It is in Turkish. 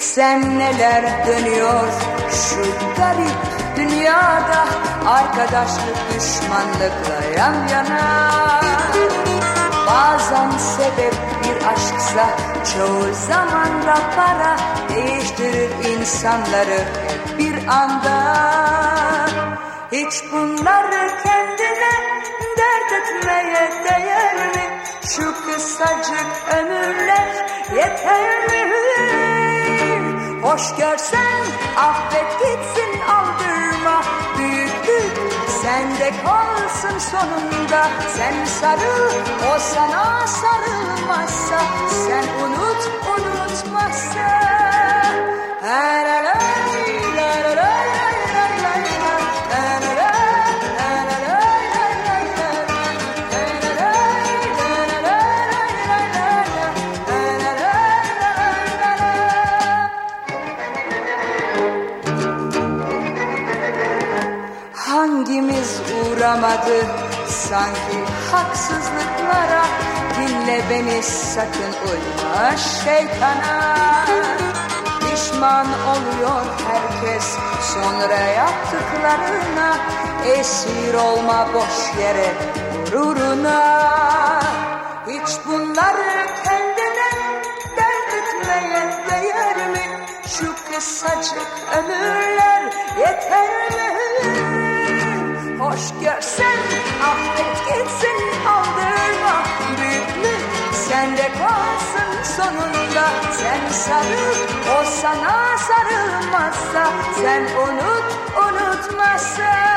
Bilsen neler dönüyor şu garip dünyada Arkadaşlık düşmanlıkla yan yana Bazen sebep bir aşksa çoğu zaman da para Değiştirir insanları bir anda Hiç bunları kendine dert etmeye değer mi? Şu kısacık ömürler yeter mi? Hoş görsen affet gitsin aldırma. Büyüklük sende kalsın sonunda. Sen sarıl o sana sarılmazsa. Sen unut unutmazsa. La Hangimiz uğramadı sanki haksızlıklara? Dinle beni sakın uyma şeytana. Pişman oluyor herkes sonra yaptıklarına. Esir olma boş yere gururuna. Hiç bunları kendine dert etmeye değer mi? Şu kısacık ömürler Hoş görsen affet gitsin aldırma Büyüklük sende kalsın sonunda Sen sarıl o sana sarılmazsa Sen unut unutmazsa